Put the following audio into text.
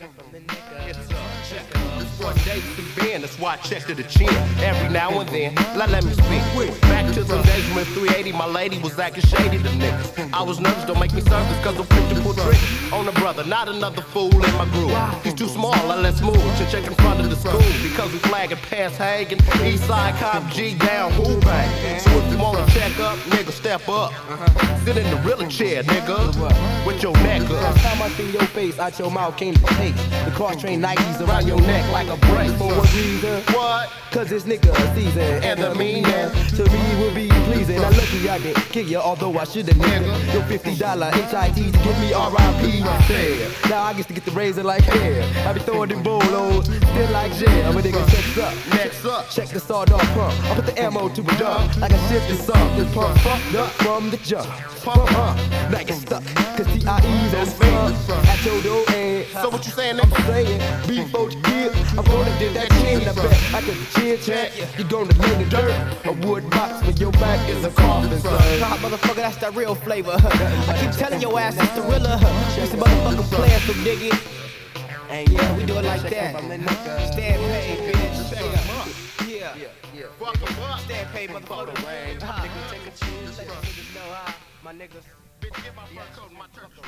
One day to Ben, that's why I check to the chin every now and then. Let, let me speak. When 380, my lady was acting shady to niggas. I was nervous, don't make me nervous, cause I'm quick to pull on a brother, not another fool in my group. He's too small, now let's move. To check in front of the school, because we flagging past Hagen. Eastside Cop G down, who bang. So if you wanna check up, nigga, step up. Uh-huh. Sit in the real chair, nigga, with your neck up. Last time I seen your face, out your mouth came the taste. The car train Nikes around your neck like a brace. For what reason? This nigga a season. And the meaning to me would be pleasing. Now lucky I didn't kick you, although I should've nigga. Your $50 HIT to give me RIP. Now I get to get the razor like hair. I be throwing them bolos, still like jail. But nigga, checks up. Next up. Check the sawed off pump. I put the ammo to a dump. Like a shifted song. This pump fucked up from the jump. Pump, huh? Now you're stuck. Cause TIE's on front. At your door what you saying, I'm saying, before you kill, I'm gonna do that chin. I bet I can chin check. You're gonna lay in the dirt. A wood box for your back is a coffin, son. Nah, motherfucker, that's that real flavor. I keep telling your ass it's Tha Reella. You some motherfucking player, so dig it. And yeah, we do it like that. Stand paid, bitch. Yeah. Yeah. Fuck 'em up. Stand paid, motherfucker. Nigga, take a cheese. Let niggas know how my niggas. Bitch, get my fur coat and my turkey.